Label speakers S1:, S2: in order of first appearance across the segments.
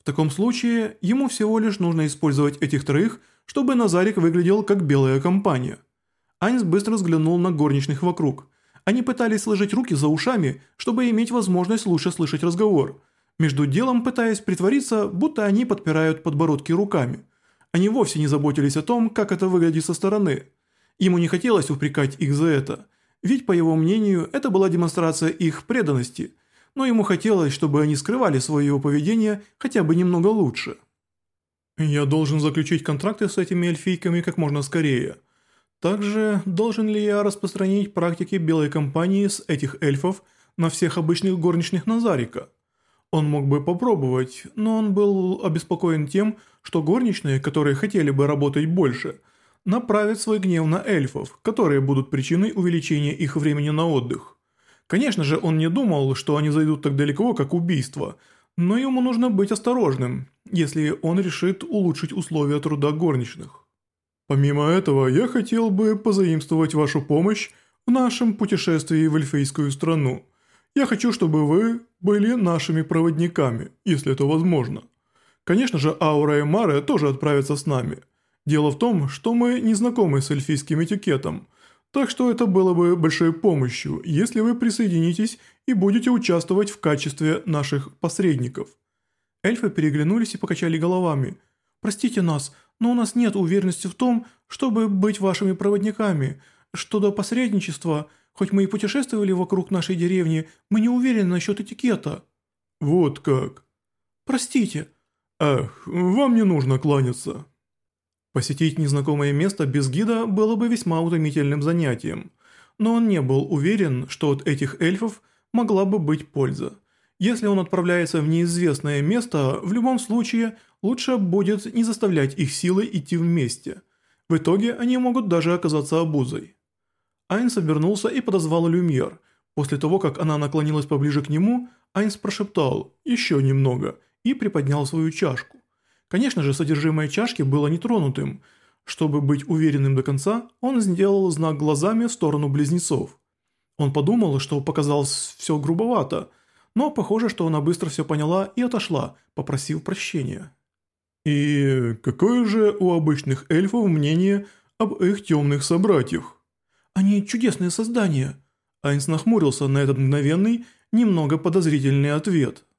S1: В таком случае, ему всего лишь нужно использовать этих троих, чтобы Назарик выглядел как белая компания. Айнс быстро взглянул на горничных вокруг. Они пытались сложить руки за ушами, чтобы иметь возможность лучше слышать разговор, между делом пытаясь притвориться, будто они подпирают подбородки руками. Они вовсе не заботились о том, как это выглядит со стороны. Ему не хотелось упрекать их за это, ведь, по его мнению, это была демонстрация их преданности – но ему хотелось, чтобы они скрывали свое поведение хотя бы немного лучше. «Я должен заключить контракты с этими эльфийками как можно скорее. Также должен ли я распространить практики белой компании с этих эльфов на всех обычных горничных Назарика?» Он мог бы попробовать, но он был обеспокоен тем, что горничные, которые хотели бы работать больше, направят свой гнев на эльфов, которые будут причиной увеличения их времени на отдых. Конечно же, он не думал, что они зайдут так далеко, как убийство, но ему нужно быть осторожным, если он решит улучшить условия труда горничных. Помимо этого, я хотел бы позаимствовать вашу помощь в нашем путешествии в эльфийскую страну. Я хочу, чтобы вы были нашими проводниками, если это возможно. Конечно же, Аура и Мара тоже отправятся с нами. Дело в том, что мы не знакомы с эльфийским этикетом – так что это было бы большой помощью, если вы присоединитесь и будете участвовать в качестве наших посредников. Эльфы переглянулись и покачали головами. «Простите нас, но у нас нет уверенности в том, чтобы быть вашими проводниками. Что до посредничества, хоть мы и путешествовали вокруг нашей деревни, мы не уверены насчет этикета».
S2: «Вот как?»
S1: «Простите».
S2: «Эх, вам не нужно кланяться».
S1: Посетить незнакомое место без гида было бы весьма утомительным занятием, но он не был уверен, что от этих эльфов могла бы быть польза. Если он отправляется в неизвестное место, в любом случае лучше будет не заставлять их силой идти вместе. В итоге они могут даже оказаться обузой. Айнс обернулся и подозвал Люмьер. После того, как она наклонилась поближе к нему, Айнс прошептал «еще немного» и приподнял свою чашку. Конечно же, содержимое чашки было нетронутым. Чтобы быть уверенным до конца, он сделал знак глазами в сторону близнецов. Он подумал, что показалось все грубовато, но похоже, что она быстро все поняла и отошла, попросив прощения.
S2: «И какое же у обычных эльфов мнение об их темных собратьях?»
S1: «Они чудесные создания!» Айнс нахмурился на этот мгновенный, немного подозрительный ответ –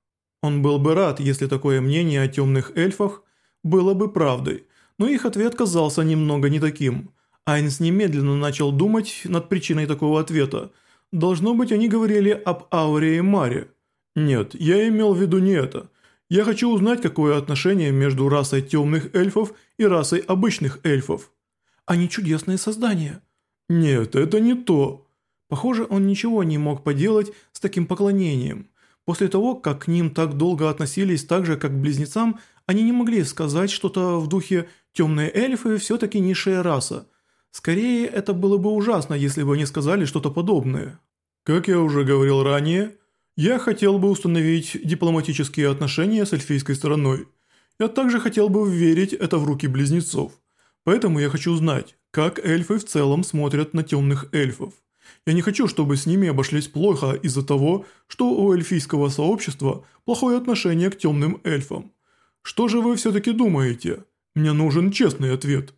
S1: он был бы рад, если такое мнение о темных эльфах было бы правдой, но их ответ казался немного не таким. Айнс немедленно начал думать над причиной такого ответа. Должно быть, они говорили об Ауре и Маре. Нет, я имел в виду не это. Я хочу узнать, какое отношение между расой темных эльфов и расой обычных эльфов. Они чудесные создания.
S2: Нет, это не то.
S1: Похоже, он ничего не мог поделать с таким поклонением – После того, как к ним так долго относились так же, как к близнецам, они не могли сказать что-то в духе «темные эльфы все-таки низшая раса». Скорее, это было бы ужасно, если бы они сказали что-то подобное.
S2: Как я уже говорил ранее, я хотел бы установить дипломатические отношения с эльфийской стороной. Я также хотел бы верить это в руки близнецов. Поэтому я хочу узнать, как эльфы в целом смотрят на темных эльфов. Я не хочу, чтобы с ними обошлись плохо из-за того, что у эльфийского сообщества плохое отношение к темным эльфам. Что же вы все-таки думаете? Мне нужен честный ответ».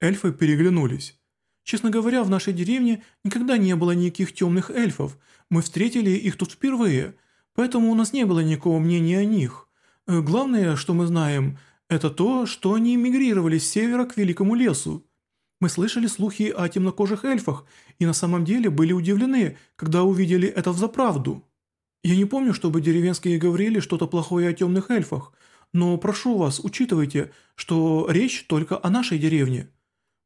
S1: Эльфы переглянулись. «Честно говоря, в нашей деревне никогда не было никаких темных эльфов. Мы встретили их тут впервые, поэтому у нас не было никакого мнения о них. Э, главное, что мы знаем, это то, что они мигрировали с севера к Великому лесу. Мы слышали слухи о темнокожих эльфах и на самом деле были удивлены, когда увидели это взаправду. Я не помню, чтобы деревенские говорили что-то плохое о темных эльфах, но прошу вас, учитывайте, что речь только о нашей деревне.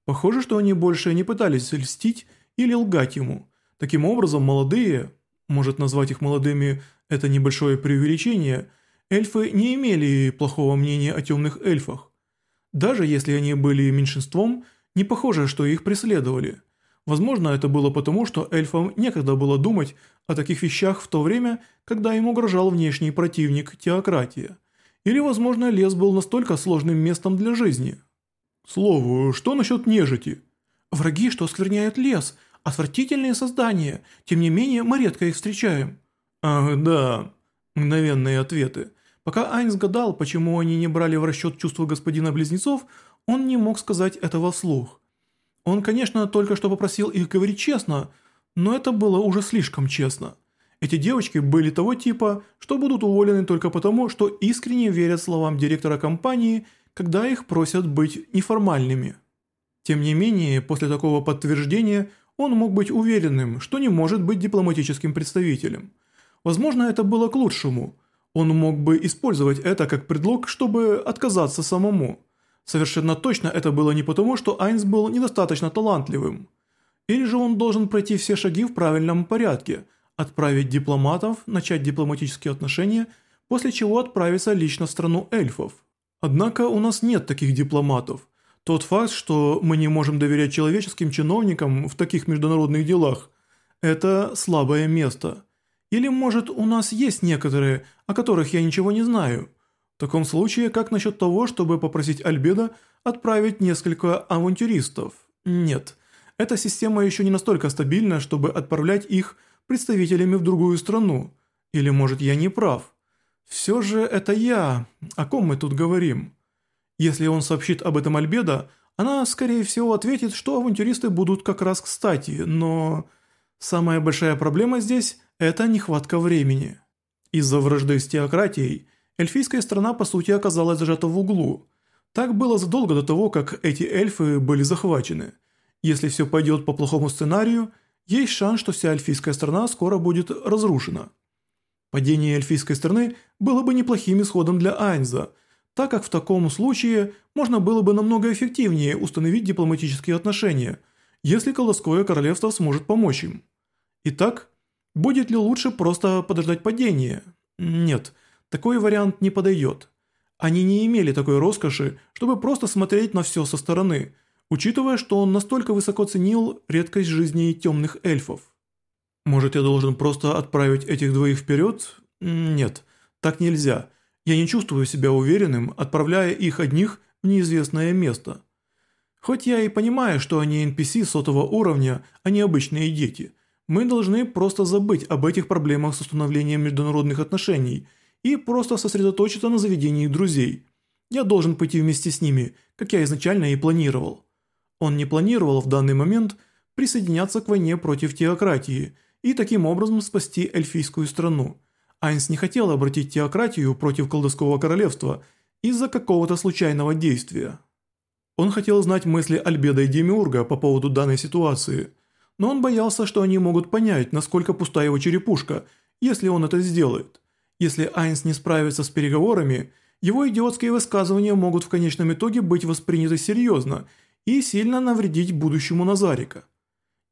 S1: Похоже, что они больше не пытались льстить или лгать ему. Таким образом, молодые, может назвать их молодыми это небольшое преувеличение, эльфы не имели плохого мнения о темных эльфах. Даже если они были меньшинством – не похоже, что их преследовали. Возможно, это было потому, что эльфам некогда было думать о таких вещах в то время, когда им угрожал внешний противник теократия. Или, возможно, лес был настолько сложным местом для жизни.
S2: Слово, что насчет нежити?
S1: Враги, что оскверняют лес, отвратительные создания, тем не менее мы редко их встречаем.
S2: Ах, да. Мгновенные ответы.
S1: Пока Айнс гадал, почему они не брали в расчет чувства господина Близнецов, он не мог сказать этого вслух. Он, конечно, только что попросил их говорить честно, но это было уже слишком честно. Эти девочки были того типа, что будут уволены только потому, что искренне верят словам директора компании, когда их просят быть неформальными. Тем не менее, после такого подтверждения он мог быть уверенным, что не может быть дипломатическим представителем. Возможно, это было к лучшему. Он мог бы использовать это как предлог, чтобы отказаться самому – Совершенно точно это было не потому, что Айнс был недостаточно талантливым. Или же он должен пройти все шаги в правильном порядке, отправить дипломатов, начать дипломатические отношения, после чего отправиться лично в страну эльфов. Однако у нас нет таких дипломатов. Тот факт, что мы не можем доверять человеческим чиновникам в таких международных делах, это слабое место. Или может у нас есть некоторые, о которых я ничего не знаю – в таком случае, как насчет того, чтобы попросить Альбеда отправить несколько авантюристов? Нет, эта система еще не настолько стабильна, чтобы отправлять их представителями в другую страну. Или, может, я не прав? Все же это я, о ком мы тут говорим? Если он сообщит об этом Альбеда, она, скорее всего, ответит, что авантюристы будут как раз кстати, но... Самая большая проблема здесь – это нехватка времени. Из-за вражды с теократией – эльфийская страна по сути оказалась зажата в углу. Так было задолго до того, как эти эльфы были захвачены. Если все пойдет по плохому сценарию, есть шанс, что вся эльфийская страна скоро будет разрушена. Падение эльфийской страны было бы неплохим исходом для Айнза, так как в таком случае можно было бы намного эффективнее установить дипломатические отношения, если колдовское королевство сможет помочь им. Итак, будет ли лучше просто подождать падение? Нет – такой вариант не подойдет. Они не имели такой роскоши, чтобы просто смотреть на все со стороны, учитывая, что он настолько высоко ценил редкость жизни темных эльфов. Может, я должен просто отправить этих двоих вперед? Нет, так нельзя. Я не чувствую себя уверенным, отправляя их одних в неизвестное место. Хоть я и понимаю, что они NPC сотого уровня, а не обычные дети, мы должны просто забыть об этих проблемах с установлением международных отношений – и просто сосредоточиться на заведении друзей. Я должен пойти вместе с ними, как я изначально и планировал. Он не планировал в данный момент присоединяться к войне против теократии и таким образом спасти эльфийскую страну. Айнс не хотел обратить теократию против колдовского королевства из-за какого-то случайного действия. Он хотел знать мысли Альбеда и Демиурга по поводу данной ситуации, но он боялся, что они могут понять, насколько пуста его черепушка, если он это сделает. Если Айнс не справится с переговорами, его идиотские высказывания могут в конечном итоге быть восприняты серьезно и сильно навредить будущему Назарика.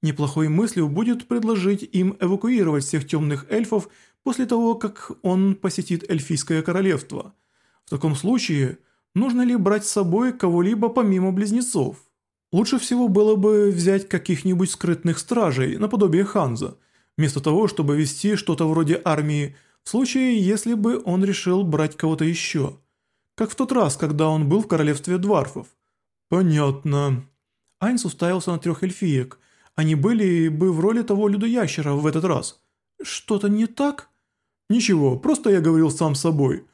S1: Неплохой мыслью будет предложить им эвакуировать всех темных эльфов после того, как он посетит эльфийское королевство. В таком случае, нужно ли брать с собой кого-либо помимо близнецов? Лучше всего было бы взять каких-нибудь скрытных стражей, наподобие Ханза, вместо того, чтобы вести что-то вроде армии в случае, если бы он решил брать кого-то еще. Как в тот раз, когда он был в королевстве дварфов. Понятно. Айнс уставился на трех эльфиек. Они были бы в роли того людоящера в этот раз. Что-то не так? Ничего, просто я говорил сам с собой.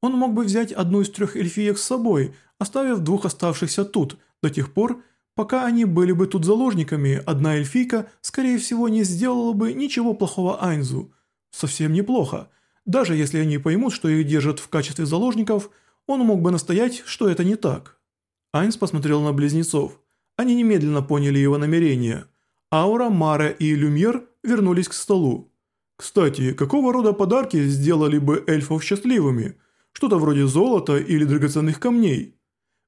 S1: Он мог бы взять одну из трех эльфиек с собой, оставив двух оставшихся тут, до тех пор, пока они были бы тут заложниками, одна эльфийка, скорее всего, не сделала бы ничего плохого Айнзу. Совсем неплохо. Даже если они поймут, что их держат в качестве заложников, он мог бы настоять, что это не так. Айнс посмотрел на близнецов. Они немедленно поняли его намерение. Аура, Мара и Люмьер вернулись к столу. Кстати, какого рода подарки сделали бы эльфов счастливыми? Что-то вроде золота или драгоценных камней?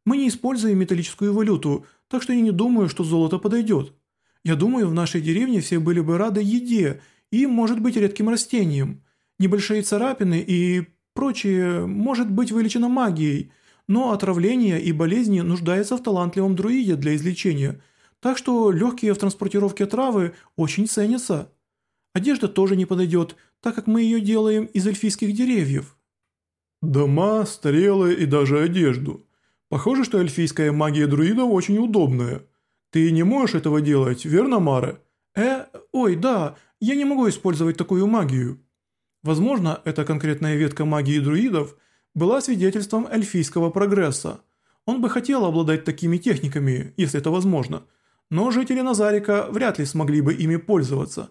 S1: Мы не используем металлическую валюту, так что я не думаю, что золото подойдет. Я думаю, в нашей деревне все были бы рады еде – и может быть редким растением. Небольшие царапины и прочее может быть вылечено магией, но отравление и болезни нуждаются в талантливом друиде для излечения, так что легкие в транспортировке травы очень ценятся. Одежда тоже не подойдет, так как мы ее делаем из эльфийских деревьев. Дома, стрелы и даже одежду. Похоже, что эльфийская магия друидов очень удобная. Ты не можешь этого делать, верно, Мара? Э, «Ой, да, я не могу использовать такую магию». Возможно, эта конкретная ветка магии друидов была свидетельством эльфийского прогресса. Он бы хотел обладать такими техниками, если это возможно, но жители Назарика вряд ли смогли бы ими пользоваться.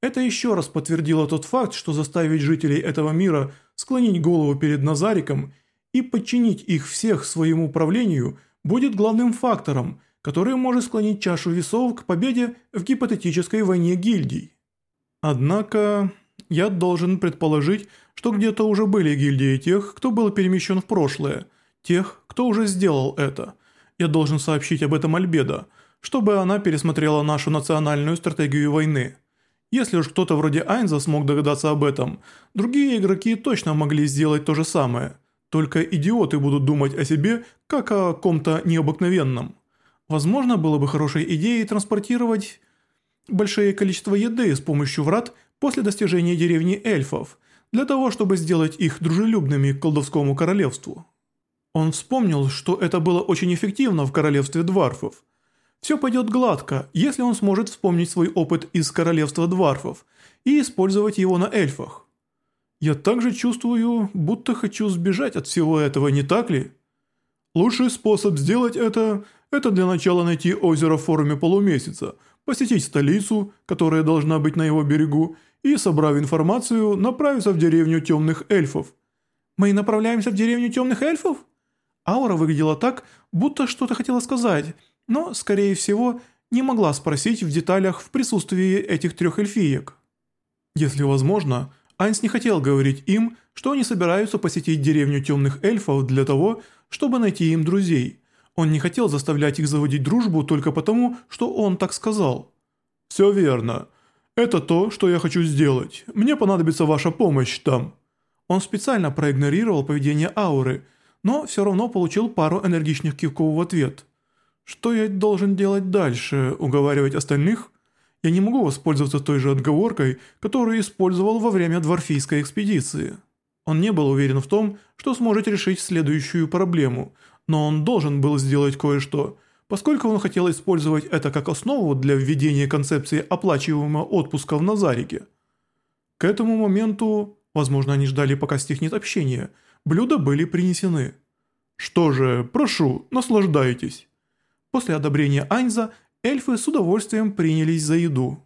S1: Это еще раз подтвердило тот факт, что заставить жителей этого мира склонить голову перед Назариком и подчинить их всех своему правлению будет главным фактором – которое может склонить чашу весов к победе в гипотетической войне гильдий. Однако, я должен предположить, что где-то уже были гильдии тех, кто был перемещен в прошлое, тех, кто уже сделал это. Я должен сообщить об этом Альбедо, чтобы она пересмотрела нашу национальную стратегию войны. Если уж кто-то вроде Айнза смог догадаться об этом, другие игроки точно могли сделать то же самое. Только идиоты будут думать о себе, как о ком-то необыкновенном. Возможно, было бы хорошей идеей транспортировать большое количество еды с помощью врат после достижения деревни эльфов, для того, чтобы сделать их дружелюбными к колдовскому королевству. Он вспомнил, что это было очень эффективно в королевстве дварфов. Все пойдет гладко, если он сможет вспомнить свой опыт из королевства дварфов и использовать его на эльфах. Я также чувствую, будто хочу сбежать от всего этого, не так ли? Лучший способ сделать это это для начала найти озеро в форме полумесяца, посетить столицу, которая должна быть на его берегу, и, собрав информацию, направиться в деревню темных эльфов. «Мы направляемся в деревню темных эльфов?» Аура выглядела так, будто что-то хотела сказать, но, скорее всего, не могла спросить в деталях в присутствии этих трех эльфиек. Если возможно, Айнс не хотел говорить им, что они собираются посетить деревню темных эльфов для того, чтобы найти им друзей – он не хотел заставлять их заводить дружбу только потому, что он так сказал. «Все верно. Это то, что я хочу сделать. Мне понадобится ваша помощь там». Он специально проигнорировал поведение ауры, но все равно получил пару энергичных кивков в ответ. «Что я должен делать дальше? Уговаривать остальных?» Я не могу воспользоваться той же отговоркой, которую использовал во время дворфийской экспедиции. Он не был уверен в том, что сможет решить следующую проблему, но он должен был сделать кое-что, поскольку он хотел использовать это как основу для введения концепции оплачиваемого отпуска в Назарике. К этому моменту, возможно, они ждали, пока стихнет общение, блюда были принесены. Что же, прошу, наслаждайтесь. После одобрения Айнза эльфы с удовольствием принялись за еду.